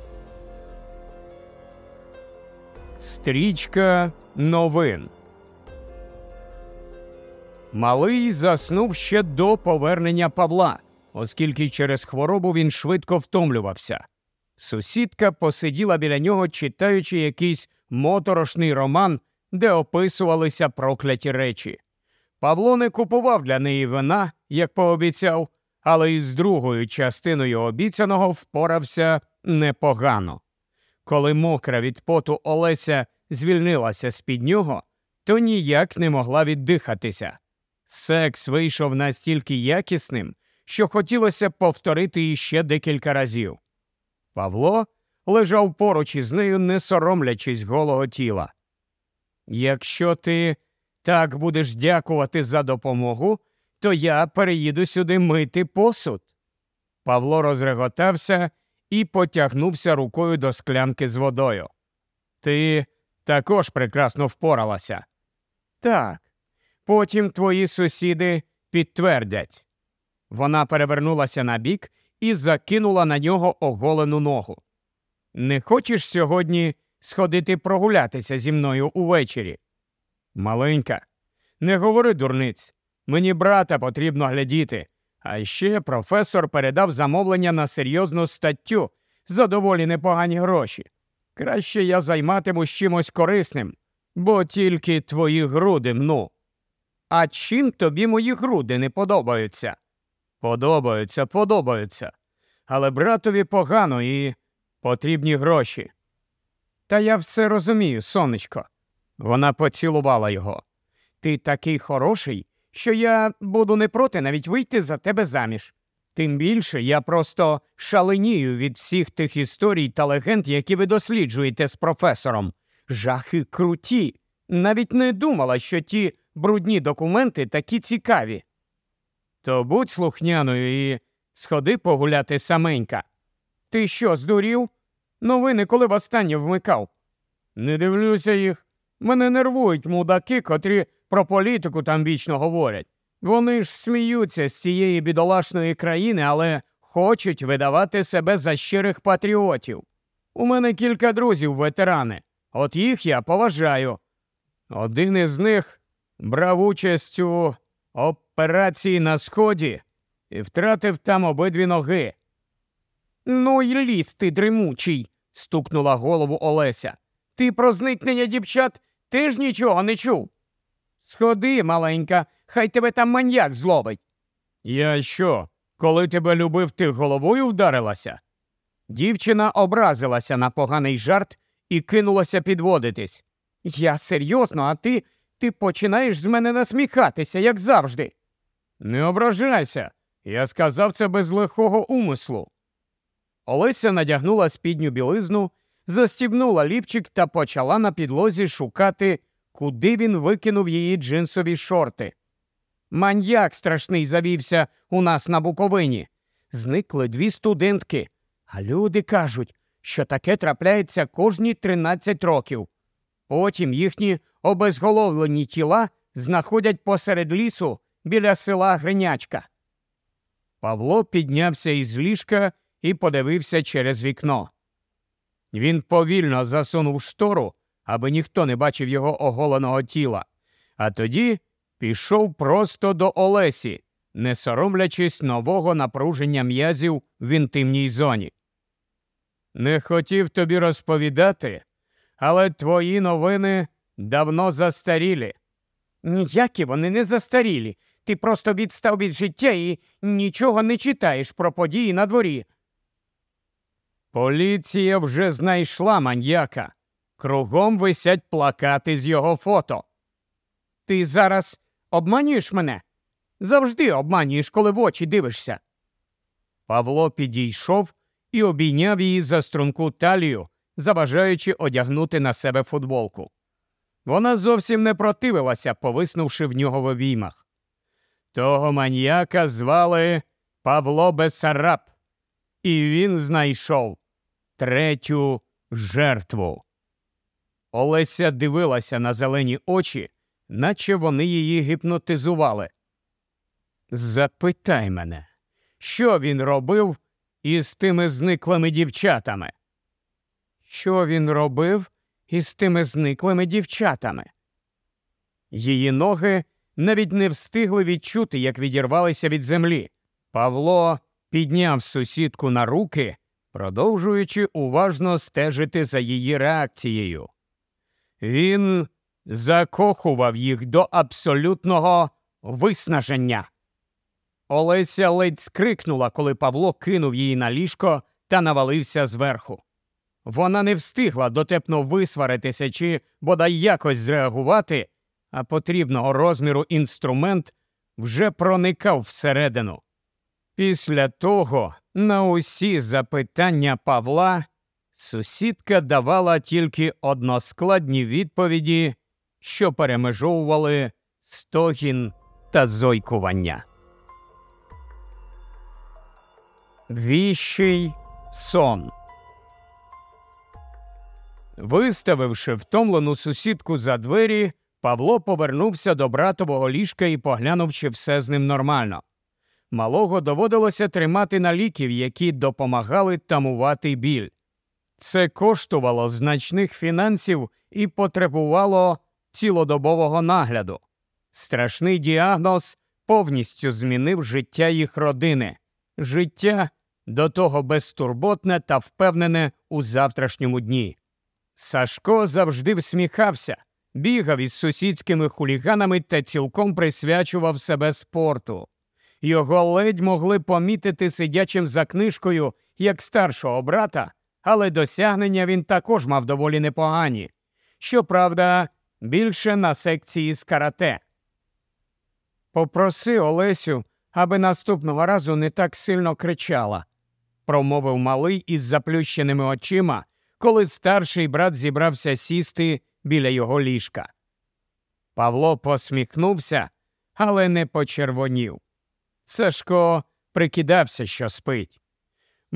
S1: Стрічка новин. Малий заснув ще до повернення Павла, оскільки через хворобу він швидко втомлювався. Сусідка посиділа біля нього, читаючи якийсь моторошний роман, де описувалися прокляті речі. Павло не купував для неї вина, як пообіцяв, але із другою частиною обіцяного впорався непогано. Коли мокра від поту Олеся звільнилася з під нього, то ніяк не могла віддихатися. Секс вийшов настільки якісним, що хотілося повторити іще декілька разів. Павло лежав поруч із нею, не соромлячись голого тіла. Якщо ти так будеш дякувати за допомогу, то я переїду сюди мити посуд. Павло розреготався і потягнувся рукою до склянки з водою. Ти також прекрасно впоралася. Так, потім твої сусіди підтвердять. Вона перевернулася на бік і закинула на нього оголену ногу. Не хочеш сьогодні сходити прогулятися зі мною увечері? Маленька, не говори дурниць. Мені брата потрібно глядіти. А ще професор передав замовлення на серйозну статтю за доволі непогані гроші. Краще я займатимусь чимось корисним, бо тільки твої груди мну. А чим тобі мої груди не подобаються? Подобаються, подобаються. Але братові погано і потрібні гроші. Та я все розумію, сонечко. Вона поцілувала його. Ти такий хороший, що я буду не проти навіть вийти за тебе заміж. Тим більше я просто шаленію від всіх тих історій та легенд, які ви досліджуєте з професором. Жахи круті. Навіть не думала, що ті брудні документи такі цікаві. То будь слухняною і сходи погуляти саменька. Ти що, здурів? Новини коли востаннє вмикав. Не дивлюся їх. Мене нервують мудаки, котрі про політику там вічно говорять. Вони ж сміються з цієї бідолашної країни, але хочуть видавати себе за щирих патріотів. У мене кілька друзів ветерани, от їх я поважаю. Один із них брав участь у операції на сході і втратив там обидві ноги. Ну й ліс ти дремучий, стукнула голову Олеся. Ти про зникнення дівчат теж нічого не чув. Сходи, маленька, хай тебе там маньяк зловить. Я що, коли тебе любив, ти головою вдарилася? Дівчина образилася на поганий жарт і кинулася підводитись. Я серйозно, а ти ти починаєш з мене насміхатися, як завжди. Не ображайся, я сказав це без лихого умислу. Олеся надягнула спідню білизну, застібнула лівчик та почала на підлозі шукати, куди він викинув її джинсові шорти. Маньяк страшний завівся у нас на Буковині. Зникли дві студентки, а люди кажуть, що таке трапляється кожні 13 років. Потім їхні обезголовлені тіла знаходять посеред лісу біля села Гринячка. Павло піднявся із ліжка і подивився через вікно. Він повільно засунув штору, аби ніхто не бачив його оголеного тіла, а тоді пішов просто до Олесі, не соромлячись нового напруження м'язів в інтимній зоні. Не хотів тобі розповідати, але твої новини давно застарілі. Ніякі вони не застарілі. Ти просто відстав від життя і нічого не читаєш про події на дворі. Поліція вже знайшла маньяка. Кругом висять плакати з його фото. Ти зараз обманюєш мене? Завжди обманюєш, коли в очі дивишся. Павло підійшов і обійняв її за струнку талію, заважаючи одягнути на себе футболку. Вона зовсім не противилася, повиснувши в нього в обіймах. Того маньяка звали Павло Бесараб, і він знайшов третю жертву. Олеся дивилася на зелені очі, наче вони її гіпнотизували. Запитай мене, що він робив із тими зниклими дівчатами? Що він робив із тими зниклими дівчатами? Її ноги навіть не встигли відчути, як відірвалися від землі. Павло підняв сусідку на руки, продовжуючи уважно стежити за її реакцією. Він закохував їх до абсолютного виснаження. Олеся ледь скрикнула, коли Павло кинув її на ліжко та навалився зверху. Вона не встигла дотепно висваритися чи бодай якось зреагувати, а потрібного розміру інструмент вже проникав всередину. Після того на усі запитання Павла сусідка давала тільки односкладні відповіді, що перемежовували стогін та зойкування. Віщий сон. Виставивши втомлену сусідку за двері, Павло повернувся до братового ліжка і поглянув, чи все з ним нормально. Малого доводилося тримати на ліків, які допомагали тамувати біль. Це коштувало значних фінансів і потребувало цілодобового нагляду. Страшний діагноз повністю змінив життя їх родини, життя до того безтурботне та впевнене у завтрашньому дні. Сашко завжди всміхався, бігав із сусідськими хуліганами та цілком присвячував себе спорту. Його ледь могли помітити сидячим за книжкою як старшого брата, але досягнення він також мав доволі непогані. Щоправда, більше на секції з карате. Попроси Олесю, аби наступного разу не так сильно кричала, промовив малий із заплющеними очима, коли старший брат зібрався сісти біля його ліжка. Павло посміхнувся, але не почервонів. Сашко прикидався, що спить.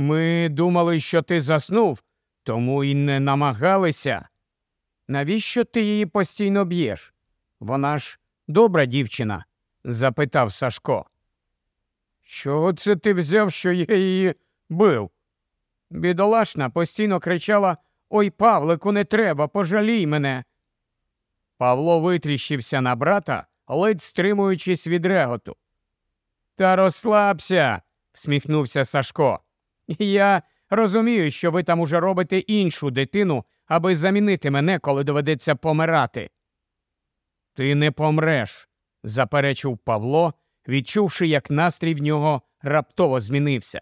S1: Ми думали, що ти заснув, тому й не намагалися. Навіщо ти її постійно б'єш? Вона ж добра дівчина? запитав Сашко. Чого це ти взяв, що я її бив? Бідолашна постійно кричала Ой, Павлику, не треба, пожалій мене. Павло витріщився на брата, ледь стримуючись від реготу. Та розслабся, всміхнувся Сашко. Я розумію, що ви там уже робите іншу дитину, аби замінити мене, коли доведеться помирати. Ти не помреш, заперечив Павло, відчувши, як настрій в нього раптово змінився.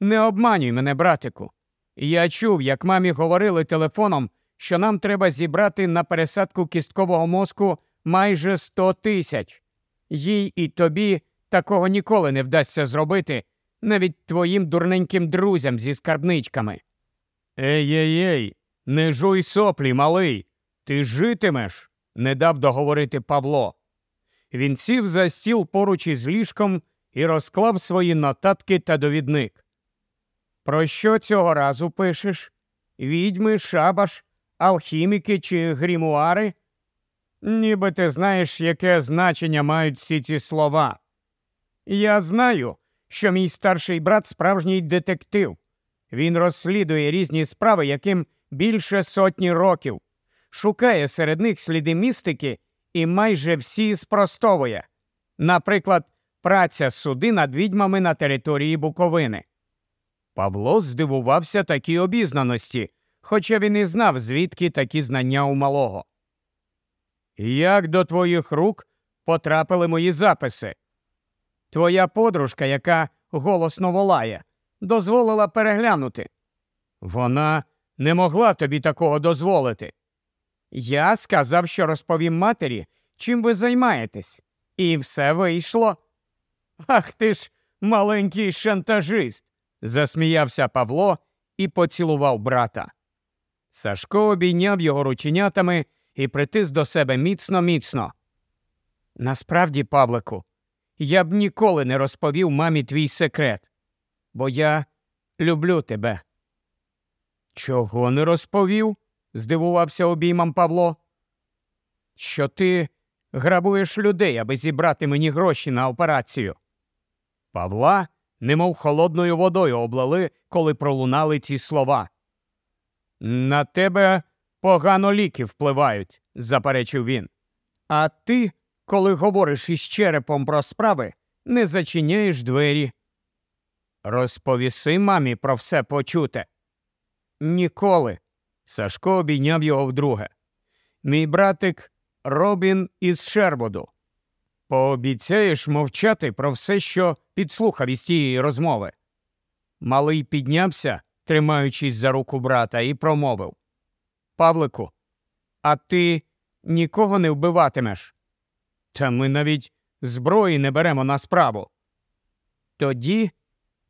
S1: Не обманюй мене, братику. Я чув, як мамі говорили телефоном, що нам треба зібрати на пересадку кісткового мозку майже сто тисяч. Їй і тобі такого ніколи не вдасться зробити, навіть твоїм дурненьким друзям зі скарбничками. Ей ей ей, не жуй соплі, малий. Ти житимеш, не дав договорити Павло. Він сів за стіл поруч із ліжком і розклав свої нотатки та довідник. Про що цього разу пишеш? Відьми, шабаш, алхіміки чи грімуари? Ніби ти знаєш, яке значення мають всі ці слова. Я знаю, що мій старший брат справжній детектив. Він розслідує різні справи, яким більше сотні років, шукає серед них сліди містики і майже всі спростовує. Наприклад, праця суди над відьмами на території Буковини. Павло здивувався такій обізнаності, хоча він і знав, звідки такі знання у малого. Як до твоїх рук потрапили мої записи? Твоя подружка, яка голосно волає, дозволила переглянути. Вона не могла тобі такого дозволити. Я сказав, що розповім матері, чим ви займаєтесь, і все вийшло. Ах ти ж, маленький шантажист, засміявся Павло і поцілував брата. Сашко обійняв його рученятами і притис до себе міцно міцно. Насправді, Павлику, я б ніколи не розповів мамі твій секрет, бо я люблю тебе. Чого не розповів? здивувався обіймам Павло. Що ти грабуєш людей, аби зібрати мені гроші на операцію. Павла, немов холодною водою облали, коли пролунали ці слова. На тебе погано ліки впливають, заперечив він. А ти коли говориш із черепом про справи, не зачиняєш двері. Розповіси мамі про все почуте. Ніколи. Сашко обійняв його вдруге. Мій братик Робін із Шерводу. Пообіцяєш мовчати про все, що підслухав із тієї розмови. Малий піднявся, тримаючись за руку брата, і промовив Павлику, а ти нікого не вбиватимеш. Та ми навіть зброї не беремо на справу. Тоді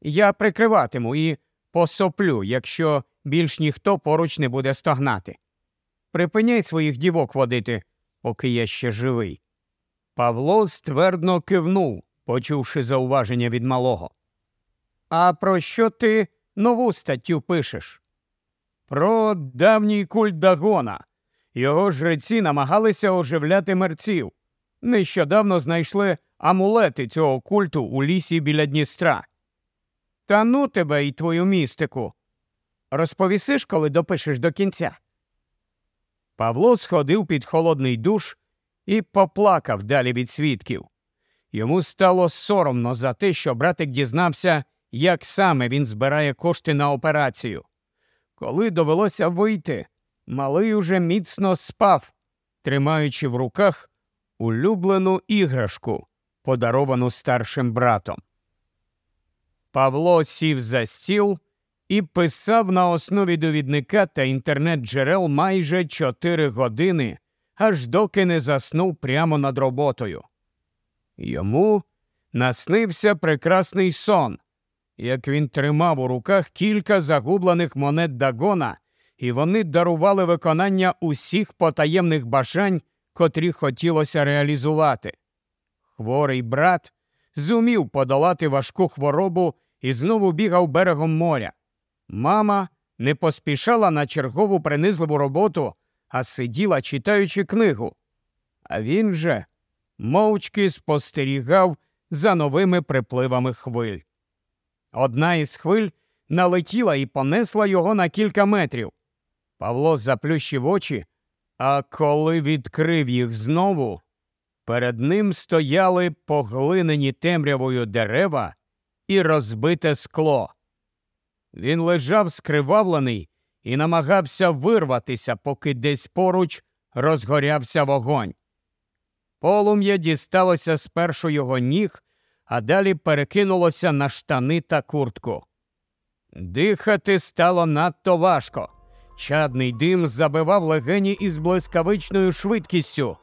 S1: я прикриватиму і посоплю, якщо більш ніхто поруч не буде стогнати. Припиняй своїх дівок водити, поки я ще живий. Павло ствердно кивнув, почувши зауваження від малого. А про що ти нову статтю пишеш? Про давній культ Дагона. Його жреці намагалися оживляти мерців. Нещодавно знайшли амулети цього культу у лісі біля Дністра. Та ну тебе і твою містику. Розповісиш, коли допишеш до кінця. Павло сходив під холодний душ і поплакав далі від свідків. Йому стало соромно за те, що братик дізнався, як саме він збирає кошти на операцію. Коли довелося вийти, малий уже міцно спав, тримаючи в руках улюблену іграшку, подаровану старшим братом. Павло сів за стіл і писав на основі довідника та інтернет-джерел майже чотири години, аж доки не заснув прямо над роботою. Йому наснився прекрасний сон, як він тримав у руках кілька загублених монет Дагона, і вони дарували виконання усіх потаємних бажань, котрі хотілося реалізувати. Хворий брат зумів подолати важку хворобу і знову бігав берегом моря. Мама не поспішала на чергову принизливу роботу, а сиділа, читаючи книгу. А він же мовчки спостерігав за новими припливами хвиль. Одна із хвиль налетіла і понесла його на кілька метрів. Павло заплющив очі, а коли відкрив їх знову, перед ним стояли поглинені темрявою дерева і розбите скло. Він лежав скривавлений і намагався вирватися, поки десь поруч розгорявся вогонь. Полум'я дісталося спершу його ніг, а далі перекинулося на штани та куртку. Дихати стало надто важко. Чадний дим забивав легені із блискавичною швидкістю,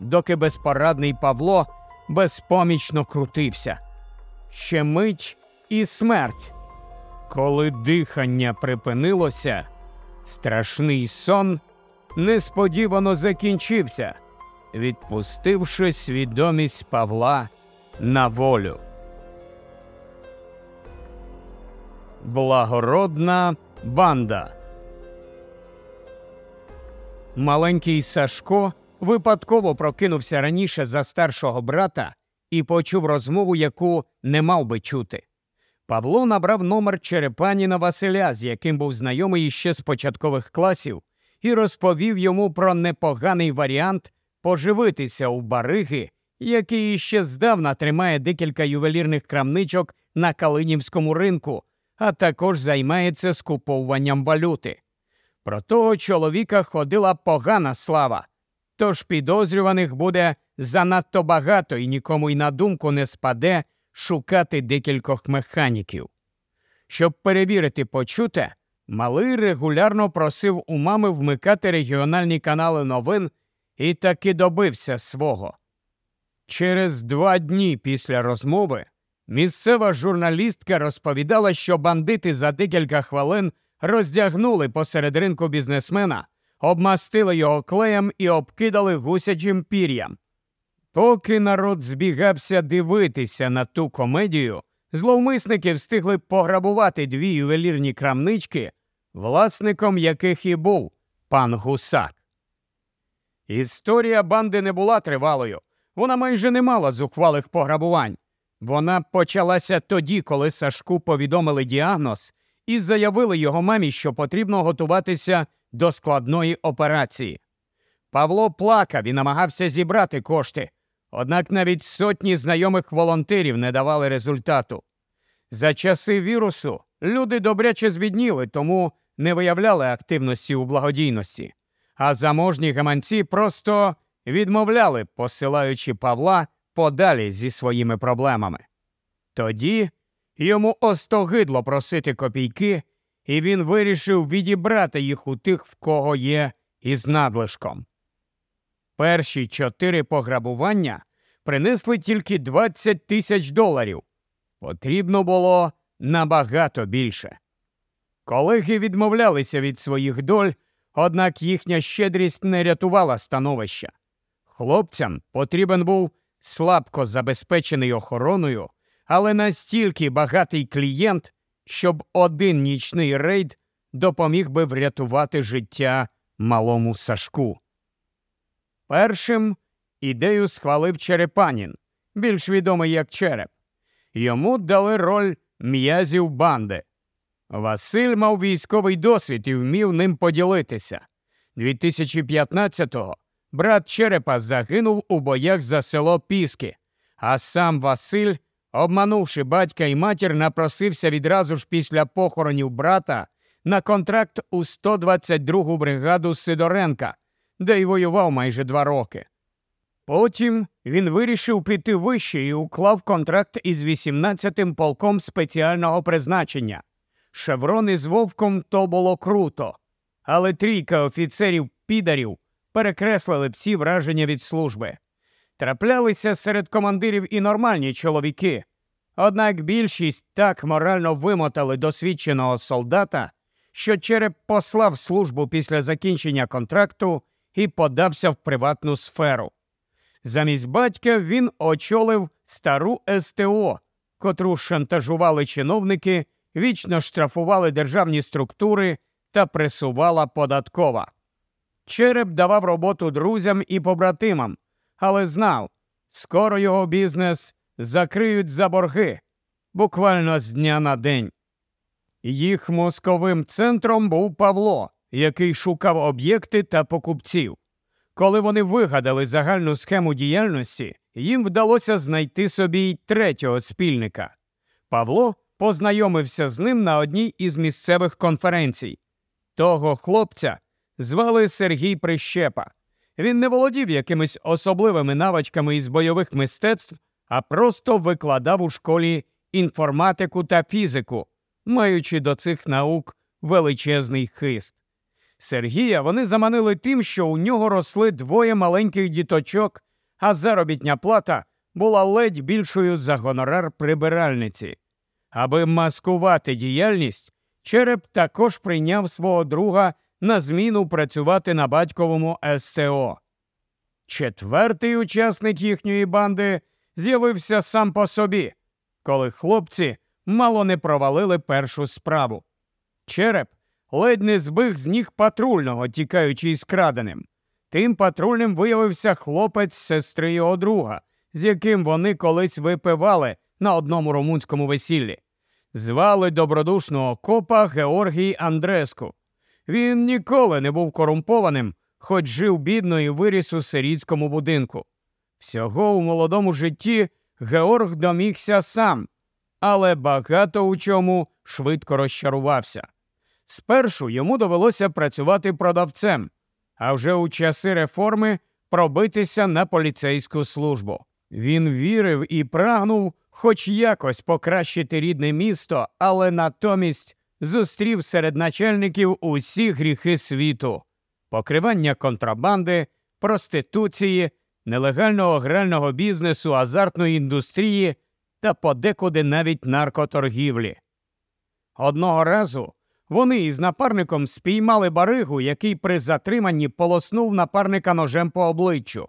S1: доки безпорадний Павло безпомічно крутився. Ще мить і смерть. Коли дихання припинилося, страшний сон несподівано закінчився, відпустивши свідомість Павла на волю. Благородна банда. Маленький Сашко випадково прокинувся раніше за старшого брата і почув розмову, яку не мав би чути. Павло набрав номер Черепаніна Василя, з яким був знайомий іще з початкових класів, і розповів йому про непоганий варіант поживитися у бариги, який іще здавна тримає декілька ювелірних крамничок на Калинівському ринку, а також займається скуповуванням валюти. Про того чоловіка ходила погана слава, тож підозрюваних буде занадто багато і нікому й на думку не спаде шукати декількох механіків. Щоб перевірити почуте, малий регулярно просив у мами вмикати регіональні канали новин і таки добився свого. Через два дні після розмови місцева журналістка розповідала, що бандити за декілька хвилин роздягнули посеред ринку бізнесмена, обмастили його клеєм і обкидали гусячим пір'ям. Поки народ збігався дивитися на ту комедію, зловмисники встигли пограбувати дві ювелірні крамнички, власником яких і був пан Гусак. Історія банди не була тривалою. Вона майже не мала зухвалих пограбувань. Вона почалася тоді, коли Сашку повідомили діагноз і заявили його мамі, що потрібно готуватися до складної операції. Павло плакав і намагався зібрати кошти, однак навіть сотні знайомих волонтерів не давали результату. За часи вірусу люди добряче збідніли, тому не виявляли активності у благодійності, а заможні гаманці просто відмовляли, посилаючи Павла подалі зі своїми проблемами. Тоді йому остогидло просити копійки, і він вирішив відібрати їх у тих, в кого є із надлишком. Перші чотири пограбування принесли тільки 20 тисяч доларів. Потрібно було набагато більше. Колеги відмовлялися від своїх доль, однак їхня щедрість не рятувала становища. Хлопцям потрібен був слабко забезпечений охороною, але настільки багатий клієнт, щоб один нічний рейд допоміг би врятувати життя малому Сашку. Першим ідею схвалив Черепанін, більш відомий як череп. Йому дали роль м'язів банди. Василь мав військовий досвід і вмів ним поділитися. 2015-го брат Черепа загинув у боях за село Піски, а сам Василь, обманувши батька і матір, напросився відразу ж після похоронів брата на контракт у 122-гу бригаду Сидоренка, де й воював майже два роки. Потім він вирішив піти вище і уклав контракт із 18-тим полком спеціального призначення. Шеврон із вовком то було круто, але трійка офіцерів підарів перекреслили всі враження від служби. Траплялися серед командирів і нормальні чоловіки. Однак більшість так морально вимотали досвідченого солдата, що череп послав службу після закінчення контракту і подався в приватну сферу. Замість батька він очолив стару СТО, котру шантажували чиновники, вічно штрафували державні структури та пресувала податкова. Череп давав роботу друзям і побратимам, але знав, скоро його бізнес закриють за борги буквально з дня на день. Їх мозковим центром був Павло, який шукав об'єкти та покупців. Коли вони вигадали загальну схему діяльності, їм вдалося знайти собі й третього спільника. Павло познайомився з ним на одній із місцевих конференцій. Того хлопця звали Сергій Прищепа. Він не володів якимись особливими навичками із бойових мистецтв, а просто викладав у школі інформатику та фізику, маючи до цих наук величезний хист. Сергія вони заманили тим, що у нього росли двоє маленьких діточок, а заробітня плата була ледь більшою за гонорар прибиральниці. Аби маскувати діяльність, череп також прийняв свого друга на зміну працювати на батьковому СЦО. Четвертий учасник їхньої банди з'явився сам по собі, коли хлопці мало не провалили першу справу. Череп ледь не збив з ніг патрульного, тікаючи із краденим. Тим патрульним виявився хлопець сестри його друга, з яким вони колись випивали на одному румунському весіллі. Звали добродушного копа Георгій Андреску. Він ніколи не був корумпованим, хоч жив бідно і виріс у сирітському будинку. Всього у молодому житті Георг домігся сам, але багато у чому швидко розчарувався. Спершу йому довелося працювати продавцем, а вже у часи реформи пробитися на поліцейську службу. Він вірив і прагнув хоч якось покращити рідне місто, але натомість зустрів серед начальників усі гріхи світу покривання контрабанди, проституції, нелегального грального бізнесу, азартної індустрії та подекуди навіть наркоторгівлі. Одного разу вони із напарником спіймали баригу, який при затриманні полоснув напарника ножем по обличчю.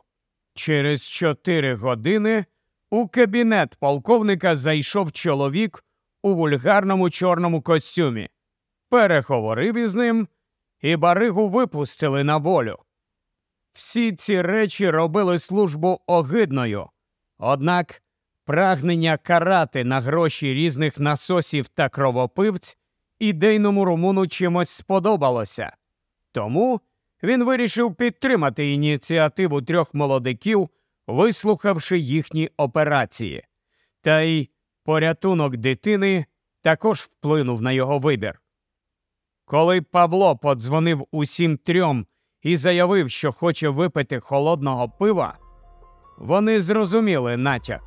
S1: Через чотири години у кабінет полковника зайшов чоловік у вульгарному чорному костюмі, переговорив із ним, і баригу випустили на волю. Всі ці речі робили службу огидною, однак прагнення карати на гроші різних насосів та кровопивць ідейному румуну чимось сподобалося. Тому він вирішив підтримати ініціативу трьох молодиків, вислухавши їхні операції. Та й порятунок дитини також вплинув на його вибір. Коли Павло подзвонив усім трьом і заявив, що хоче випити холодного пива, вони зрозуміли натяк.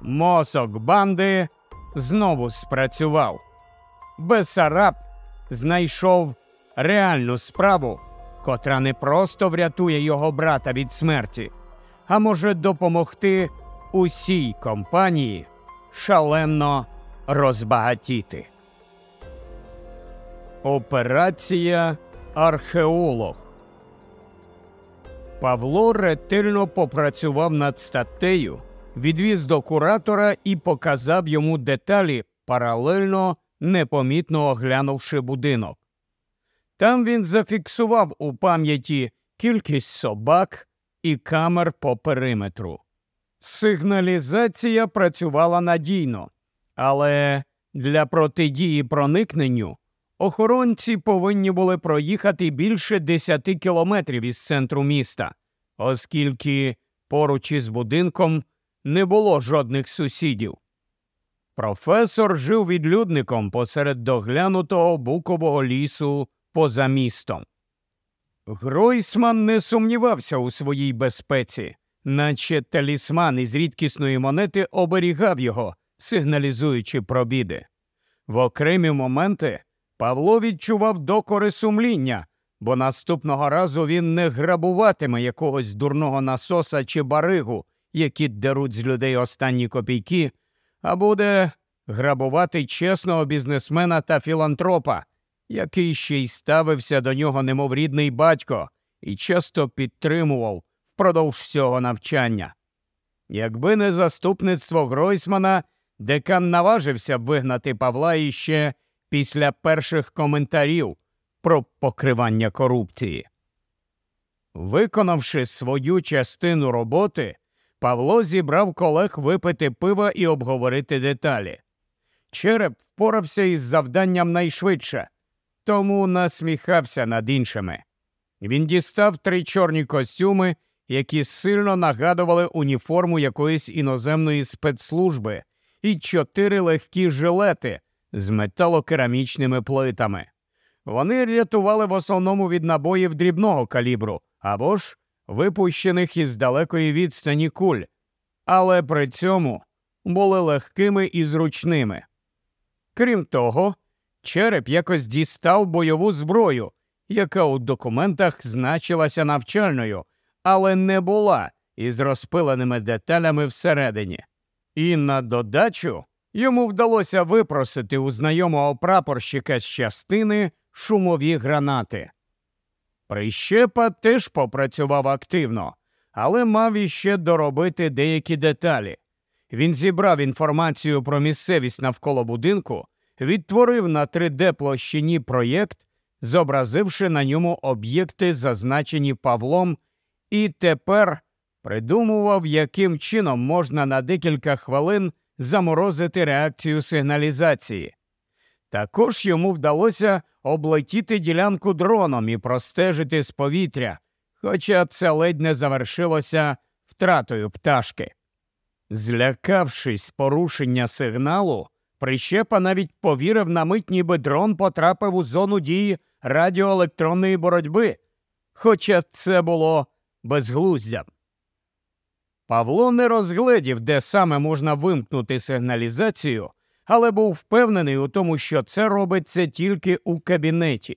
S1: Мозок банди знову спрацював. Бесараб знайшов реальну справу, котра не просто врятує його брата від смерті, а може допомогти усій компанії шалено розбагатіти. Операція Археолог Павло ретельно попрацював над статтею, відвіз до куратора і показав йому деталі, паралельно непомітно оглянувши будинок. Там він зафіксував у пам'яті кількість собак і камер по периметру. Сигналізація працювала надійно, але для протидії проникненню охоронці повинні були проїхати більше 10 кілометрів із центру міста, оскільки поруч із будинком не було жодних сусідів. Професор жив відлюдником посеред доглянутого букового лісу поза містом. Гройсман не сумнівався у своїй безпеці, наче талісман із рідкісної монети оберігав його, сигналізуючи про біди. В окремі моменти Павло відчував докори сумління, бо наступного разу він не грабуватиме якогось дурного насоса чи баригу, які деруть з людей останні копійки, а буде грабувати чесного бізнесмена та філантропа, який ще й ставився до нього, немов рідний батько, і часто підтримував впродовж всього навчання. Якби не заступництво Гройсмана, декан наважився б вигнати Павла іще після перших коментарів про покривання корупції. Виконавши свою частину роботи, Павло зібрав колег випити пива і обговорити деталі. Череп впорався із завданням найшвидше, тому насміхався над іншими. Він дістав три чорні костюми, які сильно нагадували уніформу якоїсь іноземної спецслужби, і чотири легкі жилети з металокерамічними плитами. Вони рятували в основному від набоїв дрібного калібру або ж випущених із далекої відстані куль, але при цьому були легкими і зручними. Крім того, череп якось дістав бойову зброю, яка у документах значилася навчальною, але не була із розпиленими деталями всередині. І на додачу йому вдалося випросити у знайомого прапорщика з частини шумові гранати. Прищепа теж попрацював активно, але мав іще доробити деякі деталі. Він зібрав інформацію про місцевість навколо будинку, відтворив на 3D площині проєкт, зобразивши на ньому об'єкти, зазначені Павлом, і тепер придумував, яким чином можна на декілька хвилин заморозити реакцію сигналізації. Також йому вдалося облетіти ділянку дроном і простежити з повітря, хоча це ледь не завершилося втратою пташки. Злякавшись порушення сигналу, прищепа навіть повірив на мить, ніби дрон потрапив у зону дії радіоелектронної боротьби, хоча це було безглуздям. Павло не розгледів, де саме можна вимкнути сигналізацію, але був впевнений у тому, що це робиться тільки у кабінеті.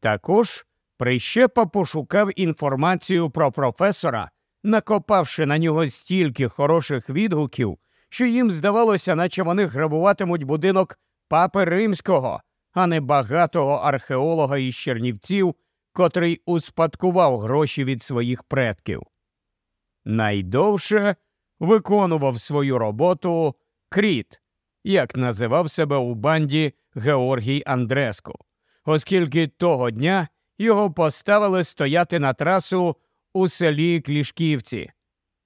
S1: Також прищепа пошукав інформацію про професора, накопавши на нього стільки хороших відгуків, що їм здавалося, наче вони грабуватимуть будинок папи римського, а не багатого археолога із Чернівців, котрий успадкував гроші від своїх предків. Найдовше виконував свою роботу Кріт, як називав себе у банді Георгій Андреску, оскільки того дня його поставили стояти на трасу у селі Клішківці.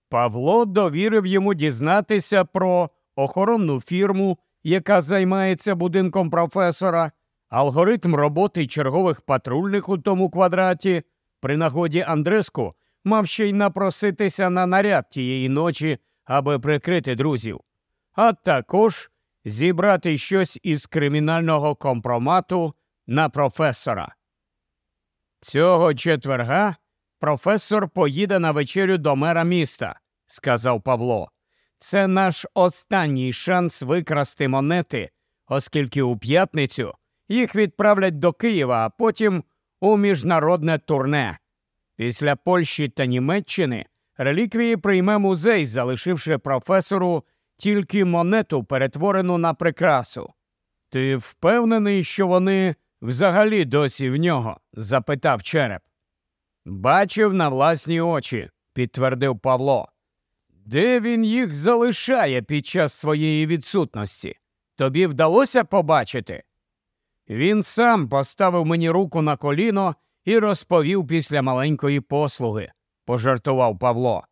S1: Павло довірив йому дізнатися про охоронну фірму, яка займається будинком професора, алгоритм роботи чергових патрульних у тому квадраті. При нагоді Андреску мав ще й напроситися на наряд тієї ночі, аби прикрити друзів, а також зібрати щось із кримінального компромату на професора. Цього четверга професор поїде на вечерю до мера міста, сказав Павло. Це наш останній шанс викрасти монети, оскільки у п'ятницю їх відправлять до Києва, а потім у міжнародне турне. Після Польщі та Німеччини реліквії прийме музей, залишивши професору тільки монету, перетворену на прикрасу. Ти впевнений, що вони взагалі досі в нього? запитав череп. Бачив на власні очі, підтвердив Павло. Де він їх залишає під час своєї відсутності? Тобі вдалося побачити? Він сам поставив мені руку на коліно і розповів після маленької послуги, пожартував Павло.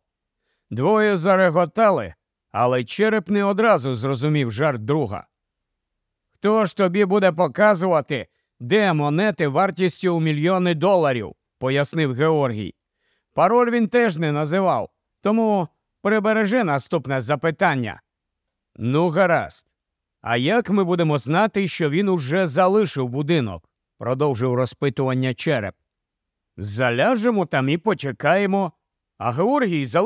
S1: Двоє зареготали, але череп не одразу зрозумів жарт друга. Хто ж тобі буде показувати, де монети вартістю у мільйони доларів, пояснив Георгій. Пароль він теж не називав, тому прибережи наступне запитання. Ну, гаразд, А як ми будемо знати, що він уже залишив будинок? продовжив розпитування череп. Заляжемо там і почекаємо. А Георгій залишив.